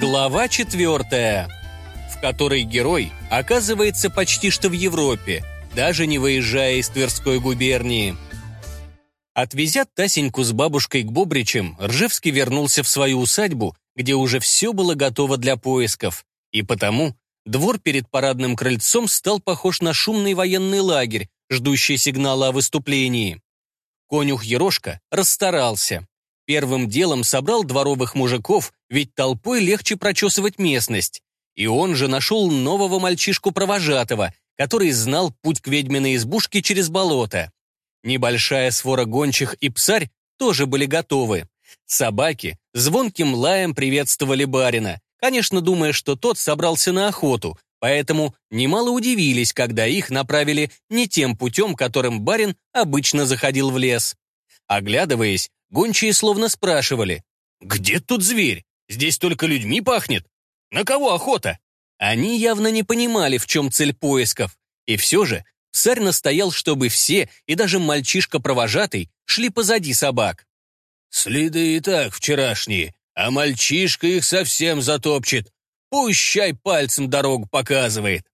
Глава четвертая, в которой герой оказывается почти что в Европе, даже не выезжая из Тверской губернии. Отвезя Тасеньку с бабушкой к Бобричам, Ржевский вернулся в свою усадьбу, где уже все было готово для поисков, и потому двор перед парадным крыльцом стал похож на шумный военный лагерь, ждущий сигнала о выступлении. Конюх Ерошка расстарался. Первым делом собрал дворовых мужиков, ведь толпой легче прочесывать местность. И он же нашел нового мальчишку-провожатого, который знал путь к ведьминой избушке через болото. Небольшая свора гончих и псарь тоже были готовы. Собаки звонким лаем приветствовали барина, конечно, думая, что тот собрался на охоту, поэтому немало удивились, когда их направили не тем путем, которым барин обычно заходил в лес. Оглядываясь, Гончие словно спрашивали, «Где тут зверь? Здесь только людьми пахнет? На кого охота?» Они явно не понимали, в чем цель поисков. И все же царь настоял, чтобы все, и даже мальчишка-провожатый, шли позади собак. «Следы и так вчерашние, а мальчишка их совсем затопчет. Пущай пальцем дорогу показывает».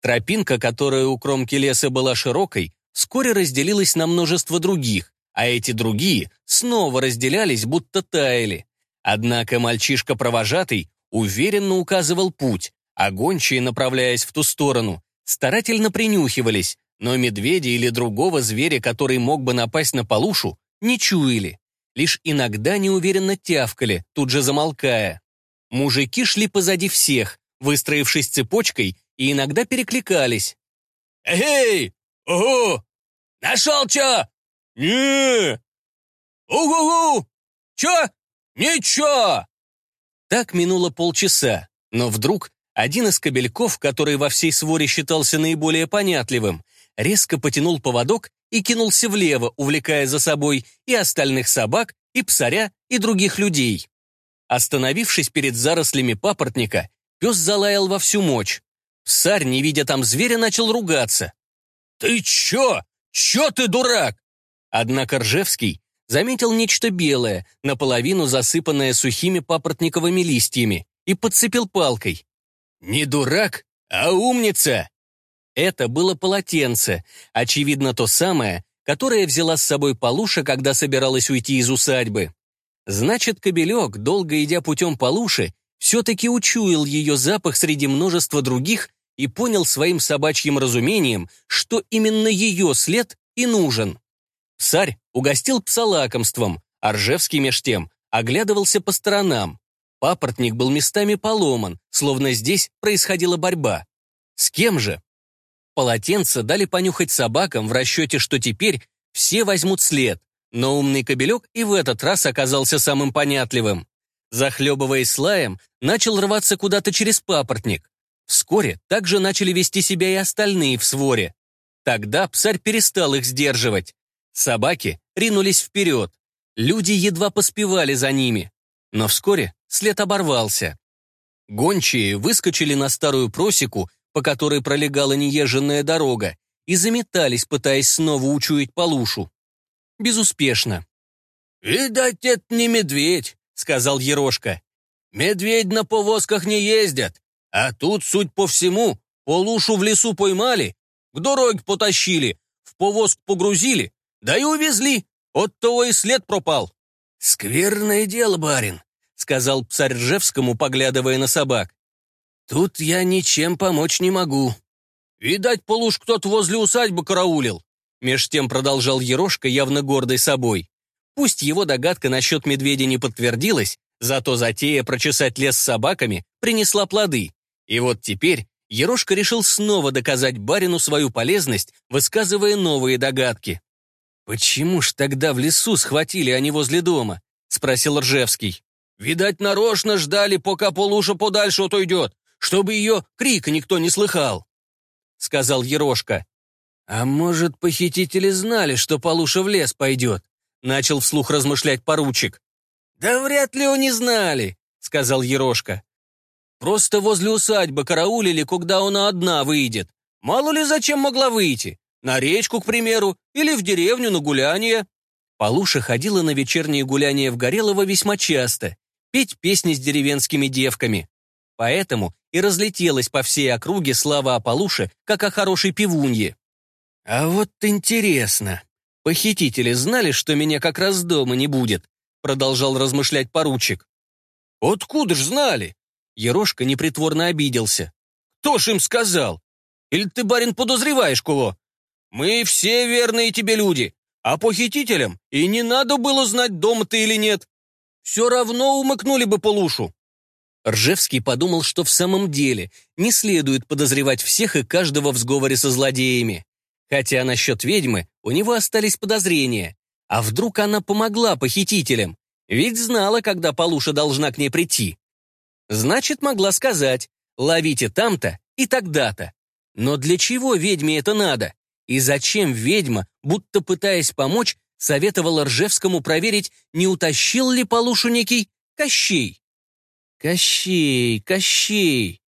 Тропинка, которая у кромки леса была широкой, вскоре разделилась на множество других, а эти другие снова разделялись, будто таяли. Однако мальчишка-провожатый уверенно указывал путь, а гончие, направляясь в ту сторону, старательно принюхивались, но медведя или другого зверя, который мог бы напасть на полушу, не чуяли. Лишь иногда неуверенно тявкали, тут же замолкая. Мужики шли позади всех, выстроившись цепочкой, и иногда перекликались. «Эй! Ого! Нашел чё? «Не! Угу-гу! Чё? Ничего!» Так минуло полчаса, но вдруг один из кобельков, который во всей своре считался наиболее понятливым, резко потянул поводок и кинулся влево, увлекая за собой и остальных собак, и псаря, и других людей. Остановившись перед зарослями папоротника, пес залаял во всю мощь. Псарь, не видя там зверя, начал ругаться. «Ты чё? Чё ты, дурак? Однако Ржевский заметил нечто белое, наполовину засыпанное сухими папоротниковыми листьями, и подцепил палкой. «Не дурак, а умница!» Это было полотенце, очевидно, то самое, которое взяла с собой Полуша, когда собиралась уйти из усадьбы. Значит, кобелек, долго идя путем Полуши, все-таки учуял ее запах среди множества других и понял своим собачьим разумением, что именно ее след и нужен. Царь угостил пса лакомством, а Ржевский меж тем оглядывался по сторонам. Папоротник был местами поломан, словно здесь происходила борьба. С кем же? Полотенце дали понюхать собакам в расчете, что теперь все возьмут след, но умный кобелек и в этот раз оказался самым понятливым. Захлебываясь слаем, начал рваться куда-то через папоротник. Вскоре также начали вести себя и остальные в своре. Тогда псарь перестал их сдерживать. Собаки ринулись вперед. Люди едва поспевали за ними. Но вскоре след оборвался. Гончие выскочили на старую просеку, по которой пролегала неезженная дорога, и заметались, пытаясь снова учуять полушу. Безуспешно. «Видать, это не медведь», — сказал Ерошка. «Медведь на повозках не ездят, а тут, суть по всему, полушу в лесу поймали, к дороге потащили, в повозку погрузили, да и увезли. От того и след пропал. Скверное дело, барин, сказал царь Ржевскому, поглядывая на собак. Тут я ничем помочь не могу. Видать, полуж кто-то возле усадьбы караулил. Меж тем продолжал Ерошка, явно гордый собой. Пусть его догадка насчет медведя не подтвердилась, зато затея прочесать лес с собаками принесла плоды. И вот теперь Ерошка решил снова доказать барину свою полезность, высказывая новые догадки. «Почему ж тогда в лесу схватили, а не возле дома?» — спросил Ржевский. «Видать, нарочно ждали, пока Полуша подальше отойдет, чтобы ее крика никто не слыхал», — сказал Ерошка. «А может, похитители знали, что Полуша в лес пойдет?» — начал вслух размышлять поручик. «Да вряд ли они знали», — сказал Ерошка. «Просто возле усадьбы караулили, когда она одна выйдет. Мало ли зачем могла выйти. На речку, к примеру, или в деревню на гуляние. Полуша ходила на вечерние гуляния в Горелово весьма часто. петь песни с деревенскими девками. Поэтому и разлетелась по всей округе слава о Полуше, как о хорошей пивунье. А вот интересно, похитители знали, что меня как раз дома не будет? Продолжал размышлять поручик. Откуда ж знали? Ерошка непритворно обиделся. Кто ж им сказал? Или ты, барин, подозреваешь кого? Мы все верные тебе люди, а похитителям и не надо было знать, дома ты или нет. Все равно умыкнули бы Полушу. Ржевский подумал, что в самом деле не следует подозревать всех и каждого в сговоре со злодеями. Хотя насчет ведьмы у него остались подозрения. А вдруг она помогла похитителям? Ведь знала, когда Полуша должна к ней прийти. Значит, могла сказать, ловите там-то и тогда-то. Но для чего ведьме это надо? И зачем ведьма, будто пытаясь помочь, советовала Ржевскому проверить, не утащил ли Полушу некий Кощей? Кощей, Кощей.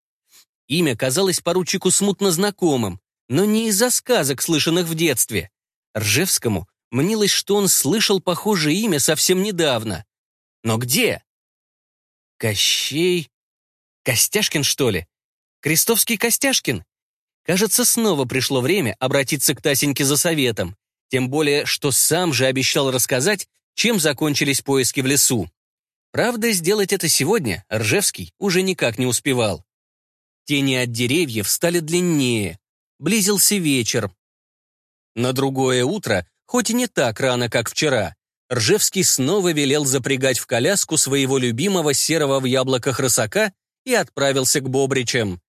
Имя казалось поручику смутно знакомым, но не из-за сказок, слышанных в детстве. Ржевскому мнилось, что он слышал похожее имя совсем недавно. Но где? Кощей? Костяшкин, что ли? Крестовский Костяшкин? Кажется, снова пришло время обратиться к Тасеньке за советом, тем более, что сам же обещал рассказать, чем закончились поиски в лесу. Правда, сделать это сегодня Ржевский уже никак не успевал. Тени от деревьев стали длиннее, Близился вечер. На другое утро, хоть и не так рано, как вчера, Ржевский снова велел запрягать в коляску своего любимого серого в яблоках рысака и отправился к Бобричам.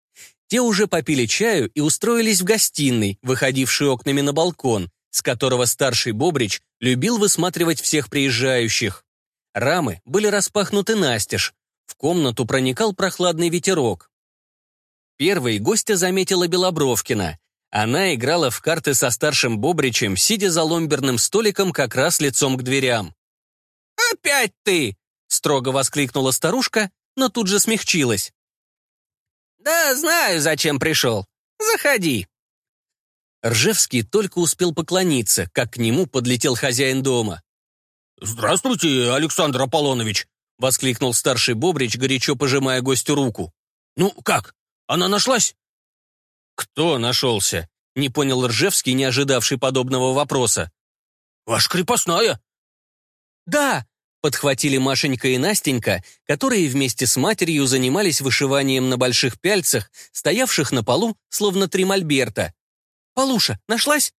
Те уже попили чаю и устроились в гостиной, выходившей окнами на балкон, с которого старший Бобрич любил высматривать всех приезжающих. Рамы были распахнуты настежь. В комнату проникал прохладный ветерок. Первой гостя заметила Белобровкина. Она играла в карты со старшим Бобричем, сидя за ломберным столиком как раз лицом к дверям. «Опять ты!» — строго воскликнула старушка, но тут же смягчилась. «Да знаю, зачем пришел. Заходи». Ржевский только успел поклониться, как к нему подлетел хозяин дома. «Здравствуйте, Александр Аполлонович!» — воскликнул старший Бобрич, горячо пожимая гостю руку. «Ну, как, она нашлась?» «Кто нашелся?» — не понял Ржевский, не ожидавший подобного вопроса. «Ваша крепостная». «Да!» — подхватили Машенька и Настенька, которые вместе с матерью занимались вышиванием на больших пяльцах, стоявших на полу, словно три мольберта. «Полуша, нашлась?»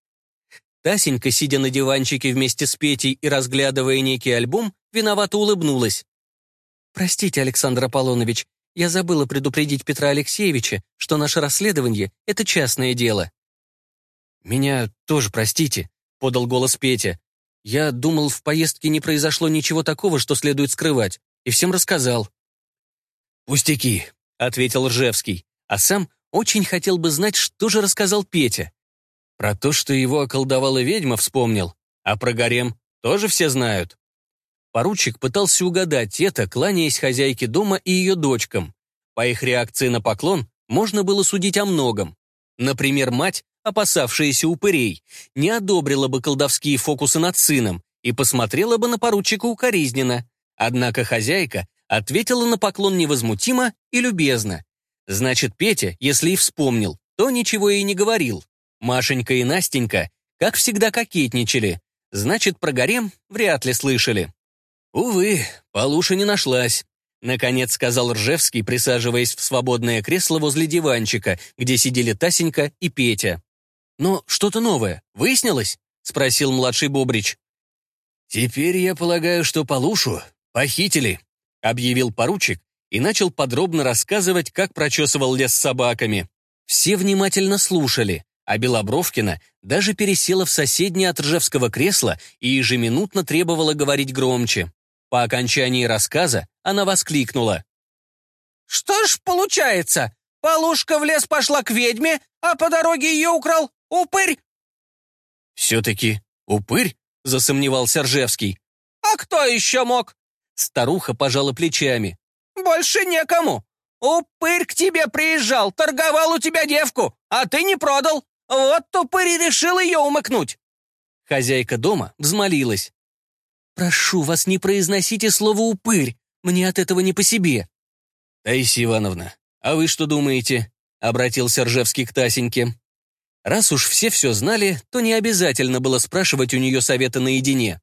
Тасенька, сидя на диванчике вместе с Петей и разглядывая некий альбом, виновато улыбнулась. «Простите, Александр Аполлонович, я забыла предупредить Петра Алексеевича, что наше расследование — это частное дело». «Меня тоже простите», — подал голос Петя. «Я думал, в поездке не произошло ничего такого, что следует скрывать, и всем рассказал». «Пустяки», — ответил Ржевский, а сам очень хотел бы знать, что же рассказал Петя. Про то, что его околдовала ведьма, вспомнил, а про гарем тоже все знают. Поручик пытался угадать это, кланяясь хозяйке дома и ее дочкам. По их реакции на поклон можно было судить о многом. Например, мать, опасавшаяся упырей, не одобрила бы колдовские фокусы над сыном и посмотрела бы на поручика укоризненно. Однако хозяйка ответила на поклон невозмутимо и любезно. Значит, Петя, если и вспомнил, то ничего и не говорил. Машенька и Настенька, как всегда, кокетничали. Значит, про гарем вряд ли слышали. «Увы, Полуша не нашлась», — наконец сказал Ржевский, присаживаясь в свободное кресло возле диванчика, где сидели Тасенька и Петя. «Но что-то новое выяснилось?» — спросил младший Бобрич. «Теперь я полагаю, что Полушу похитили», — объявил поручик и начал подробно рассказывать, как прочесывал лес с собаками. Все внимательно слушали, а Белобровкина даже пересела в соседнее от Ржевского кресла и ежеминутно требовала говорить громче. По окончании рассказа она воскликнула. «Что ж получается? Полушка в лес пошла к ведьме, а по дороге ее украл упырь?» «Все-таки упырь?» — засомневался Ржевский. «А кто еще мог?» Старуха пожала плечами. «Больше некому. Упырь к тебе приезжал, торговал у тебя девку, а ты не продал. Вот упырь решил ее умыкнуть». Хозяйка дома взмолилась. «Прошу вас, не произносите слово «упырь». Мне от этого не по себе». «Таисия Ивановна, а вы что думаете?» — обратился Ржевский к Тасеньке. Раз уж все все знали, то не обязательно было спрашивать у нее совета наедине.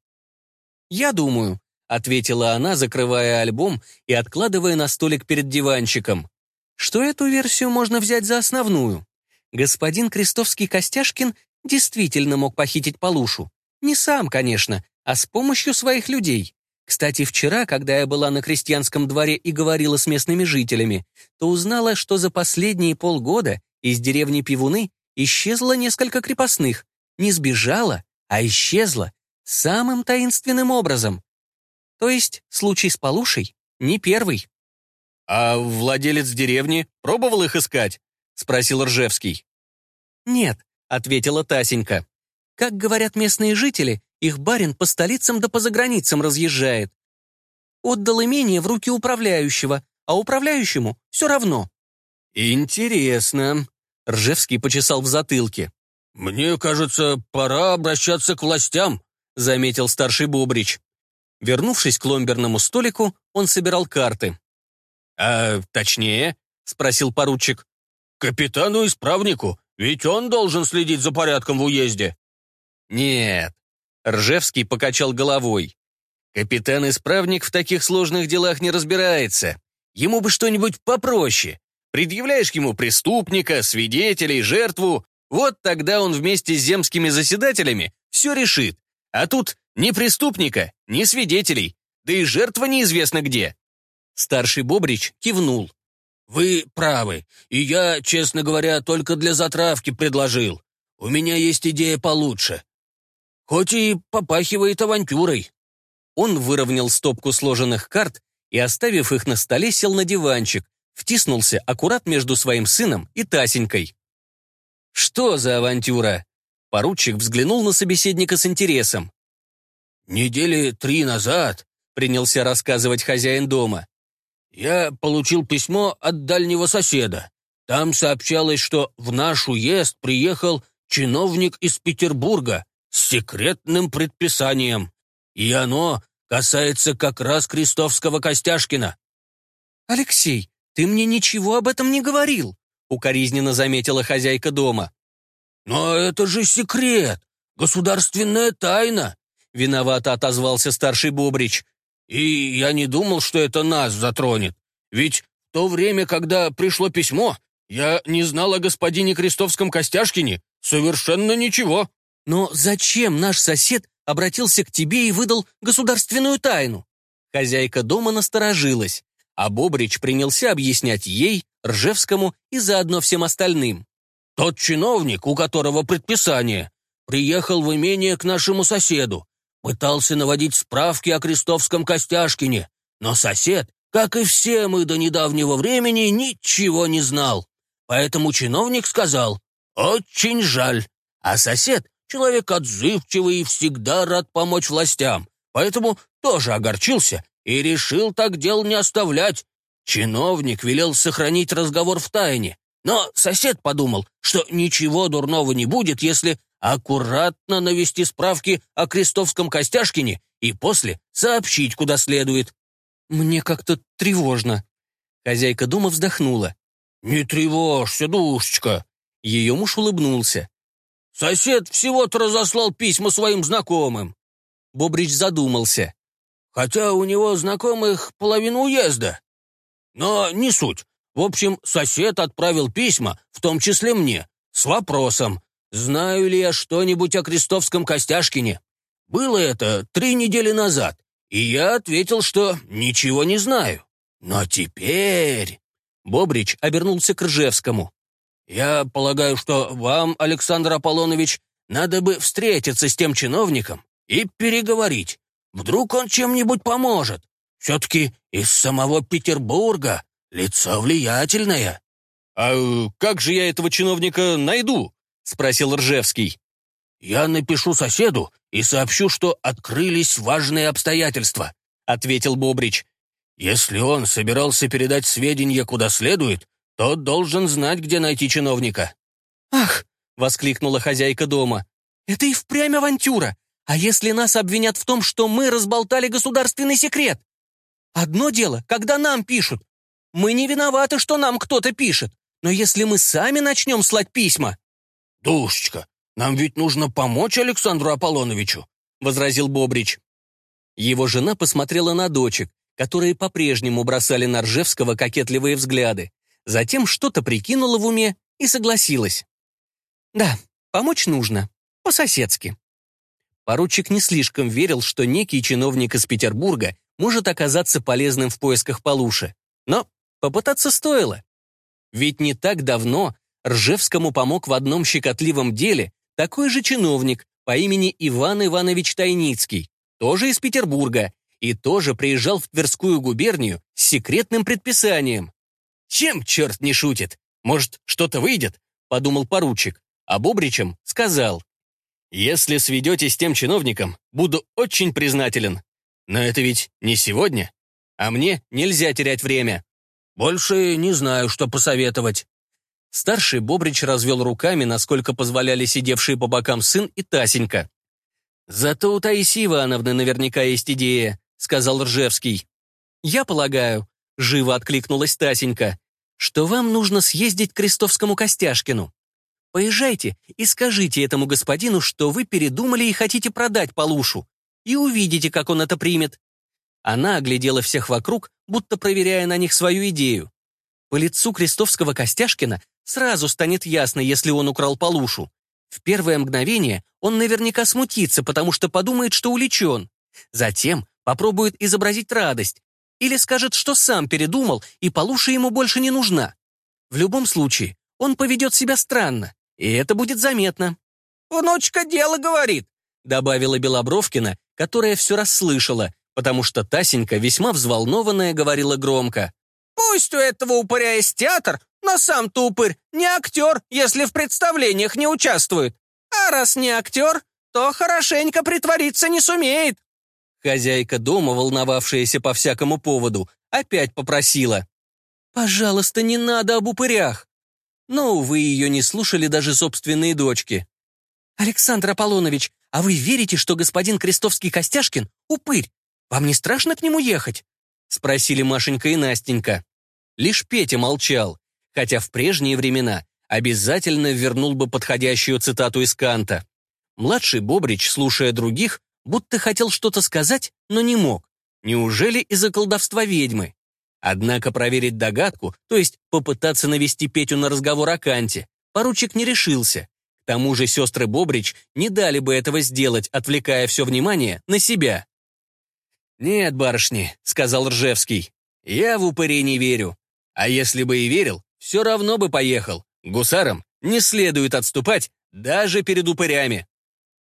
«Я думаю», — ответила она, закрывая альбом и откладывая на столик перед диванчиком, что эту версию можно взять за основную. Господин Крестовский-Костяшкин действительно мог похитить Полушу. Не сам, конечно, а с помощью своих людей. Кстати, вчера, когда я была на крестьянском дворе и говорила с местными жителями, то узнала, что за последние полгода из деревни Пивуны исчезло несколько крепостных. Не сбежала, а исчезла самым таинственным образом. То есть случай с Полушей не первый. «А владелец деревни пробовал их искать?» — спросил Ржевский. «Нет», — ответила Тасенька. «Как говорят местные жители, их барин по столицам да по заграницам разъезжает. Отдал имение в руки управляющего, а управляющему все равно». «Интересно», Ржевский почесал в затылке. «Мне кажется, пора обращаться к властям», — заметил старший Бобрич. Вернувшись к ломберному столику, он собирал карты. «А точнее?» — спросил поручик. «Капитану-исправнику, ведь он должен следить за порядком в уезде». «Нет», — Ржевский покачал головой. «Капитан-исправник в таких сложных делах не разбирается. Ему бы что-нибудь попроще. Предъявляешь ему преступника, свидетелей, жертву, вот тогда он вместе с земскими заседателями все решит. А тут ни преступника, ни свидетелей, да и жертва неизвестно где. Старший Бобрич кивнул. «Вы правы, и я, честно говоря, только для затравки предложил. У меня есть идея получше. Хоть и попахивает авантюрой». Он выровнял стопку сложенных карт и, оставив их на столе, сел на диванчик, втиснулся аккурат между своим сыном и Тасенькой. «Что за авантюра?» Поручик взглянул на собеседника с интересом. «Недели три назад», — принялся рассказывать хозяин дома, «я получил письмо от дальнего соседа. Там сообщалось, что в наш уезд приехал чиновник из Петербурга с секретным предписанием, и оно касается как раз Крестовского Костяшкина». «Алексей, «Ты мне ничего об этом не говорил», — укоризненно заметила хозяйка дома. «Но это же секрет, государственная тайна», — виновато отозвался старший Бобрич. «И я не думал, что это нас затронет. Ведь в то время, когда пришло письмо, я не знал о господине Крестовском Костяшкине совершенно ничего». «Но зачем наш сосед обратился к тебе и выдал государственную тайну?» Хозяйка дома насторожилась а Бобрич принялся объяснять ей, Ржевскому и заодно всем остальным. «Тот чиновник, у которого предписание, приехал в имение к нашему соседу, пытался наводить справки о крестовском Костяшкине, но сосед, как и все мы до недавнего времени, ничего не знал. Поэтому чиновник сказал «Очень жаль». А сосед — человек отзывчивый и всегда рад помочь властям, поэтому тоже огорчился и решил так дел не оставлять. Чиновник велел сохранить разговор в тайне, но сосед подумал, что ничего дурного не будет, если аккуратно навести справки о Крестовском Костяшкине и после сообщить, куда следует. «Мне как-то тревожно». Хозяйка дома вздохнула. «Не тревожься, душечка». Ее муж улыбнулся. «Сосед всего-то разослал письма своим знакомым». Бобрич задумался хотя у него знакомых половину уезда. Но не суть. В общем, сосед отправил письма, в том числе мне, с вопросом, знаю ли я что-нибудь о Крестовском Костяшкине. Было это три недели назад, и я ответил, что ничего не знаю. Но теперь... Бобрич обернулся к Ржевскому. «Я полагаю, что вам, Александр Аполлонович, надо бы встретиться с тем чиновником и переговорить. Вдруг он чем-нибудь поможет. Все-таки из самого Петербурга. Лицо влиятельное». «А э, как же я этого чиновника найду?» — спросил Ржевский. «Я напишу соседу и сообщу, что открылись важные обстоятельства», — ответил Бобрич. «Если он собирался передать сведения куда следует, то должен знать, где найти чиновника». «Ах!» — воскликнула хозяйка дома. «Это и впрямь авантюра! А если нас обвинят в том, что мы разболтали государственный секрет? Одно дело, когда нам пишут. Мы не виноваты, что нам кто-то пишет. Но если мы сами начнем слать письма...» «Душечка, нам ведь нужно помочь Александру Аполлоновичу», — возразил Бобрич. Его жена посмотрела на дочек, которые по-прежнему бросали на Ржевского кокетливые взгляды. Затем что-то прикинула в уме и согласилась. «Да, помочь нужно. По-соседски». Поручик не слишком верил, что некий чиновник из Петербурга может оказаться полезным в поисках Полуши. Но попытаться стоило. Ведь не так давно Ржевскому помог в одном щекотливом деле такой же чиновник по имени Иван Иванович Тайницкий, тоже из Петербурга, и тоже приезжал в Тверскую губернию с секретным предписанием. «Чем черт не шутит? Может, что-то выйдет?» — подумал поручик, а Бобричем сказал. «Если сведете с тем чиновником, буду очень признателен. Но это ведь не сегодня, а мне нельзя терять время. Больше не знаю, что посоветовать». Старший Бобрич развел руками, насколько позволяли сидевшие по бокам сын и Тасенька. «Зато у Таисии Ивановны наверняка есть идея», — сказал Ржевский. «Я полагаю», — живо откликнулась Тасенька, «что вам нужно съездить к Крестовскому Костяшкину. Поезжайте и скажите этому господину, что вы передумали и хотите продать Полушу, и увидите, как он это примет». Она оглядела всех вокруг, будто проверяя на них свою идею. По лицу Крестовского Костяшкина сразу станет ясно, если он украл Полушу. В первое мгновение он наверняка смутится, потому что подумает, что уличен. Затем попробует изобразить радость или скажет, что сам передумал, и Полуша ему больше не нужна. В любом случае, он поведет себя странно, и это будет заметно. «Внучка дело говорит», — добавила Белобровкина, которая все расслышала, потому что Тасенька, весьма взволнованная, говорила громко. «Пусть у этого упыря есть театр, но сам-то упырь не актер, если в представлениях не участвует. А раз не актер, то хорошенько притвориться не сумеет». Хозяйка дома, волновавшаяся по всякому поводу, опять попросила. «Пожалуйста, не надо об упырях». Но, увы, ее не слушали даже собственные дочки. «Александр Аполлонович, а вы верите, что господин Крестовский-Костяшкин — упырь? Вам не страшно к нему ехать?» — спросили Машенька и Настенька. Лишь Петя молчал хотя в прежние времена обязательно вернул бы подходящую цитату из Канта. Младший Бобрич, слушая других, будто хотел что-то сказать, но не мог. Неужели из-за колдовства ведьмы? Однако проверить догадку, то есть попытаться навести Петю на разговор о Канте, поручик не решился. К тому же сестры Бобрич не дали бы этого сделать, отвлекая все внимание на себя. «Нет, барышни», — сказал Ржевский, — «я в упырей не верю. А если бы и верил, все равно бы поехал. Гусарам не следует отступать даже перед упырями.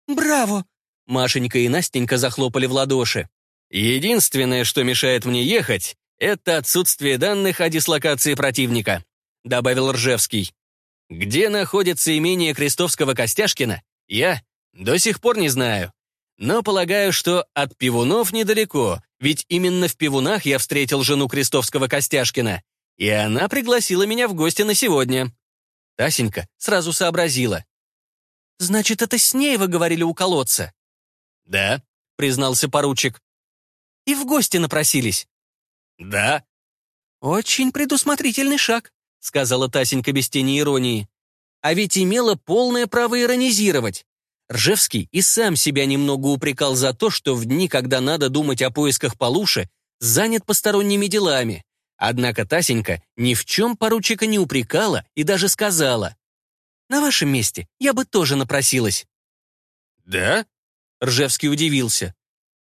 «Браво!» Машенька и Настенька захлопали в ладоши. «Единственное, что мешает мне ехать, это отсутствие данных о дислокации противника», добавил Ржевский. «Где находится имение Крестовского Костяшкина, я до сих пор не знаю. Но полагаю, что от Пивунов недалеко, ведь именно в Пивунах я встретил жену Крестовского Костяшкина и она пригласила меня в гости на сегодня. Тасенька сразу сообразила. «Значит, это с ней вы говорили у колодца?» «Да», — признался поручик. «И в гости напросились?» «Да». «Очень предусмотрительный шаг», — сказала Тасенька без тени иронии. «А ведь имела полное право иронизировать. Ржевский и сам себя немного упрекал за то, что в дни, когда надо думать о поисках Полуши, занят посторонними делами. Однако Тасенька ни в чем поручика не упрекала и даже сказала. «На вашем месте я бы тоже напросилась». «Да?» — Ржевский удивился.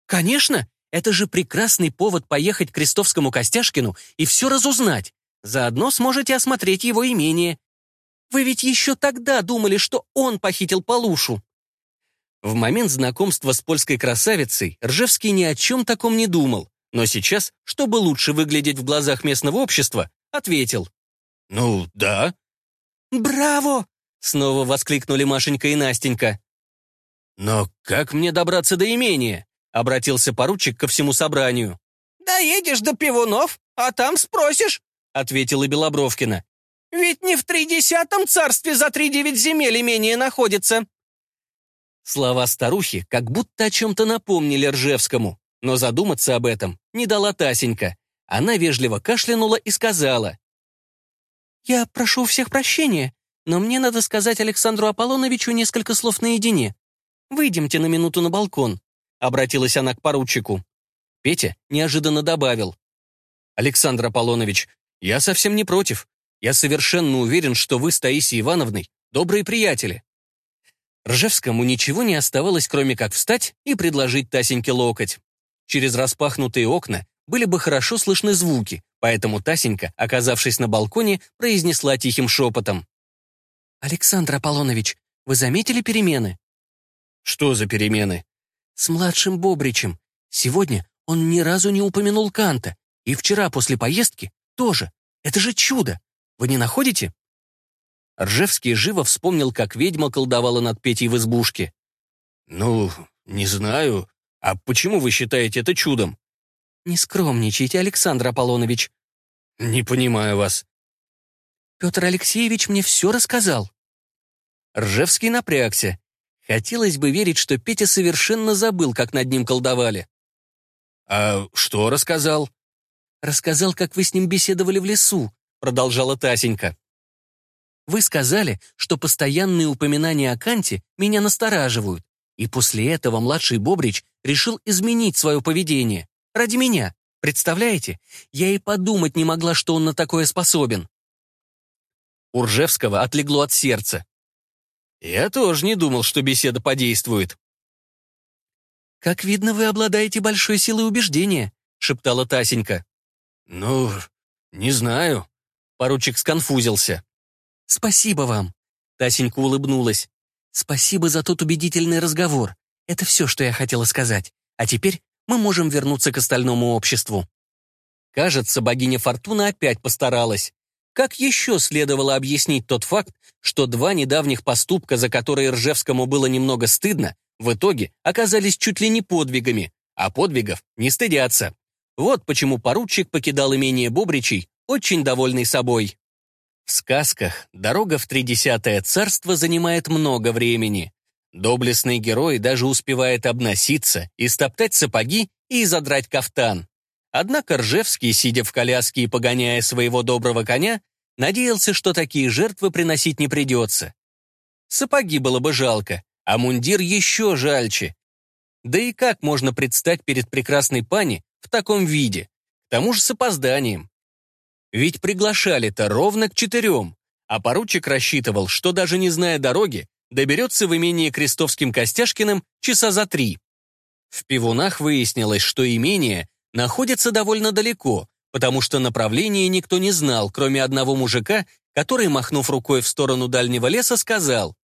«Конечно, это же прекрасный повод поехать к Крестовскому Костяшкину и все разузнать. Заодно сможете осмотреть его имение. Вы ведь еще тогда думали, что он похитил Полушу». В момент знакомства с польской красавицей Ржевский ни о чем таком не думал. Но сейчас, чтобы лучше выглядеть в глазах местного общества, ответил. «Ну, да». «Браво!» — снова воскликнули Машенька и Настенька. «Но как мне добраться до имения?» — обратился поручик ко всему собранию. «Доедешь до Пивунов, а там спросишь», — ответила Белобровкина. «Ведь не в тридесятом царстве за три девять земель имение находится». Слова старухи как будто о чем-то напомнили Ржевскому. Но задуматься об этом не дала Тасенька. Она вежливо кашлянула и сказала. «Я прошу у всех прощения, но мне надо сказать Александру Аполлоновичу несколько слов наедине. Выйдемте на минуту на балкон», — обратилась она к поручику. Петя неожиданно добавил. «Александр Аполлонович, я совсем не против. Я совершенно уверен, что вы с Таисией Ивановной добрые приятели». Ржевскому ничего не оставалось, кроме как встать и предложить Тасеньке локоть. Через распахнутые окна были бы хорошо слышны звуки, поэтому Тасенька, оказавшись на балконе, произнесла тихим шепотом. «Александр Аполлонович, вы заметили перемены?» «Что за перемены?» «С младшим Бобричем. Сегодня он ни разу не упомянул Канта, и вчера после поездки тоже. Это же чудо! Вы не находите?» Ржевский живо вспомнил, как ведьма колдовала над Петей в избушке. «Ну, не знаю. А почему вы считаете это чудом?» «Не скромничайте, Александр Аполлонович». «Не понимаю вас». «Петр Алексеевич мне все рассказал». Ржевский напрягся. Хотелось бы верить, что Петя совершенно забыл, как над ним колдовали. «А что рассказал?» «Рассказал, как вы с ним беседовали в лесу», — продолжала Тасенька. Вы сказали, что постоянные упоминания о Канте меня настораживают, и после этого младший Бобрич решил изменить свое поведение. Ради меня. Представляете? Я и подумать не могла, что он на такое способен. Уржевского отлегло от сердца. Я тоже не думал, что беседа подействует. «Как видно, вы обладаете большой силой убеждения», — шептала Тасенька. «Ну, не знаю». Поручик сконфузился. «Спасибо вам!» Тасенька улыбнулась. «Спасибо за тот убедительный разговор. Это все, что я хотела сказать. А теперь мы можем вернуться к остальному обществу». Кажется, богиня Фортуна опять постаралась. Как еще следовало объяснить тот факт, что два недавних поступка, за которые Ржевскому было немного стыдно, в итоге оказались чуть ли не подвигами, а подвигов не стыдятся. Вот почему поручик покидал имение Бобричей, очень довольный собой. В сказках дорога в тридесятое царство занимает много времени. Доблестный герой даже успевает обноситься, истоптать сапоги и задрать кафтан. Однако Ржевский, сидя в коляске и погоняя своего доброго коня, надеялся, что такие жертвы приносить не придется. Сапоги было бы жалко, а мундир еще жальче. Да и как можно предстать перед прекрасной пани в таком виде? К тому же с опозданием. Ведь приглашали-то ровно к четырем, а поручик рассчитывал, что даже не зная дороги, доберется в имение Крестовским Костяшкиным часа за три. В пивунах выяснилось, что имение находится довольно далеко, потому что направление никто не знал, кроме одного мужика, который, махнув рукой в сторону дальнего леса, сказал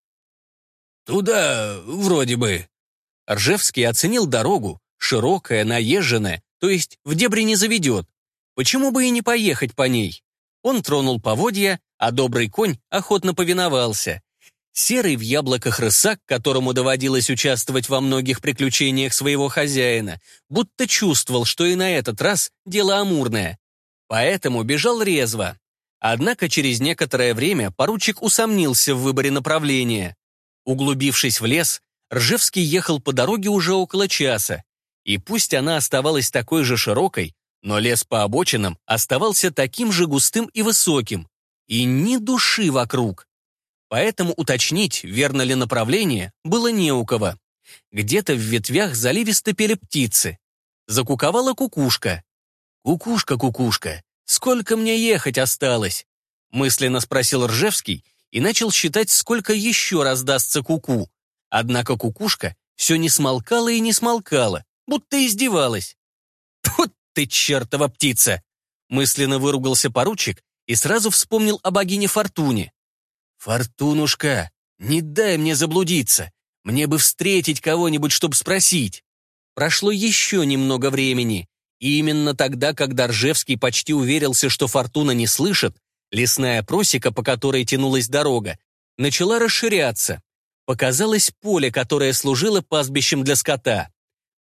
«Туда, вроде бы». Ржевский оценил дорогу, широкая, наезженная, то есть в дебри не заведет, Почему бы и не поехать по ней? Он тронул поводья, а добрый конь охотно повиновался. Серый в яблоках рысак, которому доводилось участвовать во многих приключениях своего хозяина, будто чувствовал, что и на этот раз дело амурное. Поэтому бежал резво. Однако через некоторое время поручик усомнился в выборе направления. Углубившись в лес, Ржевский ехал по дороге уже около часа. И пусть она оставалась такой же широкой, но лес по обочинам оставался таким же густым и высоким, и ни души вокруг. Поэтому уточнить, верно ли направление, было не у кого. Где-то в ветвях заливисто пели птицы. Закуковала кукушка. «Кукушка, кукушка, сколько мне ехать осталось?» Мысленно спросил Ржевский и начал считать, сколько еще раздастся куку. Однако кукушка все не смолкала и не смолкала, будто издевалась. «Тут ты чертова птица!» Мысленно выругался поручик и сразу вспомнил о богине Фортуне. «Фортунушка, не дай мне заблудиться. Мне бы встретить кого-нибудь, чтобы спросить». Прошло еще немного времени, и именно тогда, когда Ржевский почти уверился, что Фортуна не слышит, лесная просека, по которой тянулась дорога, начала расширяться. Показалось поле, которое служило пастбищем для скота.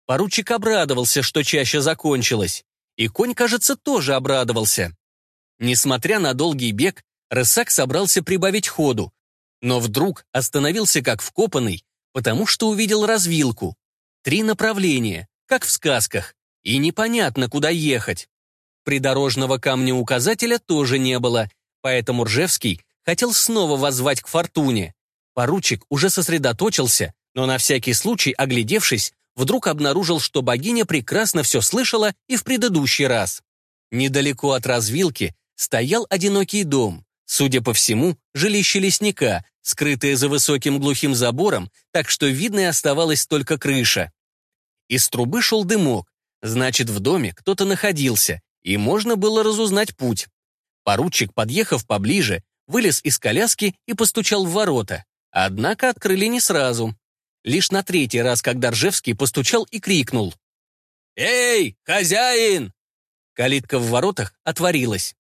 Поручик обрадовался, что чаще закончилась. И конь, кажется, тоже обрадовался. Несмотря на долгий бег, рысак собрался прибавить ходу, но вдруг остановился как вкопанный, потому что увидел развилку. Три направления, как в сказках. и непонятно, куда ехать. Придорожного камня-указателя тоже не было, поэтому Ржевский хотел снова воззвать к фортуне. Поручик уже сосредоточился, но на всякий случай, оглядевшись, вдруг обнаружил, что богиня прекрасно все слышала и в предыдущий раз. Недалеко от развилки стоял одинокий дом, судя по всему, жилище лесника, скрытое за высоким глухим забором, так что видной оставалась только крыша. Из трубы шел дымок, значит, в доме кто-то находился, и можно было разузнать путь. Поручик, подъехав поближе, вылез из коляски и постучал в ворота. Однако открыли не сразу. Лишь на третий раз, когда Ржевский постучал и крикнул. «Эй, хозяин!» Калитка в воротах отворилась.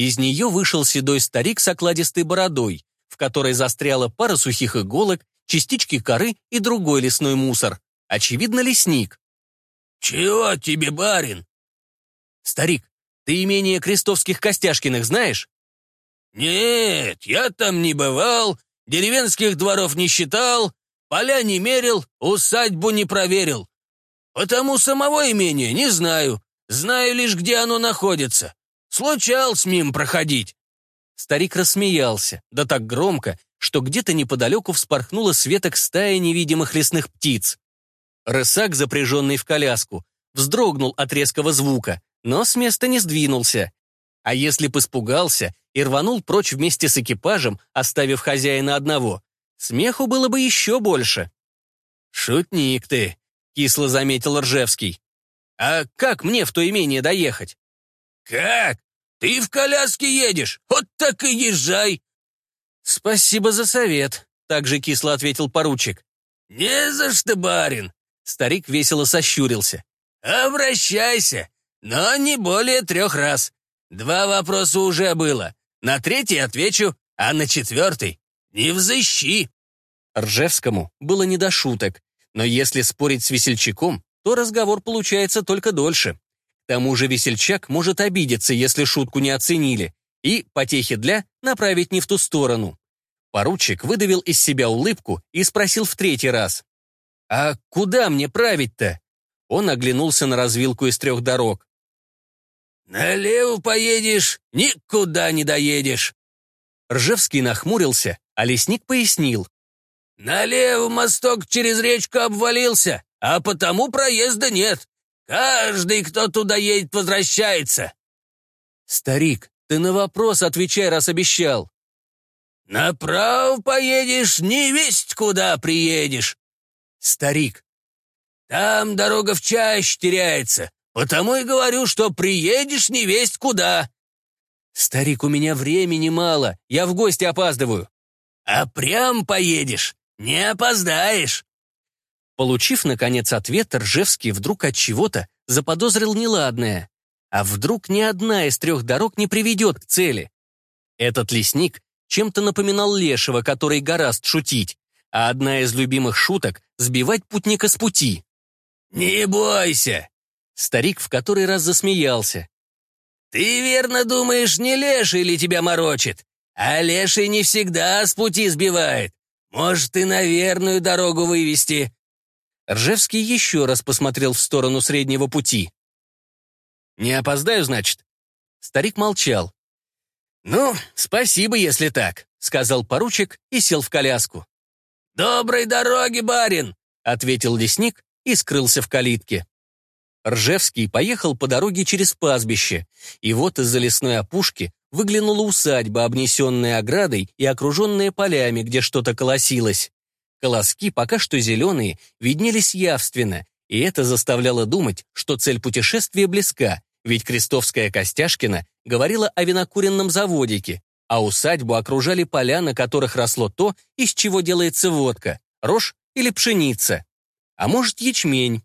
Из нее вышел седой старик с окладистой бородой, в которой застряла пара сухих иголок, частички коры и другой лесной мусор. Очевидно, лесник. «Чего тебе, барин?» «Старик, ты имение Крестовских Костяшкиных знаешь?» «Нет, я там не бывал, деревенских дворов не считал, поля не мерил, усадьбу не проверил. Потому самого имения не знаю, знаю лишь, где оно находится. Случалось мимо проходить». Старик рассмеялся, да так громко, что где-то неподалеку вспорхнула с веток стая невидимых лесных птиц. Рысак, запряженный в коляску, вздрогнул от резкого звука, но с места не сдвинулся. А если б испугался и рванул прочь вместе с экипажем, оставив хозяина одного, смеху было бы еще больше. «Шутник ты», — кисло заметил Ржевский. «А как мне в то имение доехать?» «Как? Ты в коляске едешь? Вот так и езжай!» «Спасибо за совет», — также кисло ответил поручик. «Не за что, барин!» Старик весело сощурился. «Обращайся, но не более трех раз. Два вопроса уже было. На третий отвечу, а на четвертый не взыщи». Ржевскому было не до шуток, но если спорить с весельчаком, то разговор получается только дольше. Тому же весельчак может обидеться, если шутку не оценили, и, потехи для, направить не в ту сторону. Поручик выдавил из себя улыбку и спросил в третий раз. «А куда мне править-то?» Он оглянулся на развилку из трех дорог. «Налево поедешь, никуда не доедешь!» Ржевский нахмурился, а лесник пояснил. «Налево мосток через речку обвалился, а потому проезда нет. Каждый, кто туда едет, возвращается». «Старик, ты на вопрос отвечай, раз обещал». «Направо поедешь, не весть куда приедешь». «Старик». «Там дорога в чаще теряется, потому и говорю, что приедешь не весть куда». «Старик, у меня времени мало, я в гости опаздываю». «А прям поедешь, не опоздаешь». Получив, наконец, ответ, Ржевский вдруг от чего-то заподозрил неладное. А вдруг ни одна из трех дорог не приведет к цели? Этот лесник чем-то напоминал лешего, который гораст шутить, а одна из любимых шуток — сбивать путника с пути. «Не бойся!» Старик в который раз засмеялся. «Ты верно думаешь, не леший ли тебя морочит? А леший не всегда с пути сбивает. Может, и на верную дорогу вывести». Ржевский еще раз посмотрел в сторону среднего пути. «Не опоздаю, значит?» Старик молчал. «Ну, спасибо, если так», — сказал поручик и сел в коляску. «Доброй дороги, барин!» — ответил лесник и скрылся в калитке. Ржевский поехал по дороге через пастбище, и вот из-за лесной опушки выглянула усадьба, обнесенная оградой и окруженная полями, где что-то колосилось. Колоски, пока что зеленые, виднелись явственно, и это заставляло думать, что цель путешествия близка, ведь Крестовская Костяшкина говорила о винокуренном заводике, а усадьбу окружали поля, на которых росло то, из чего делается водка, рожь или пшеница. А может, ячмень.